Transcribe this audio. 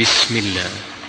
بسم الله.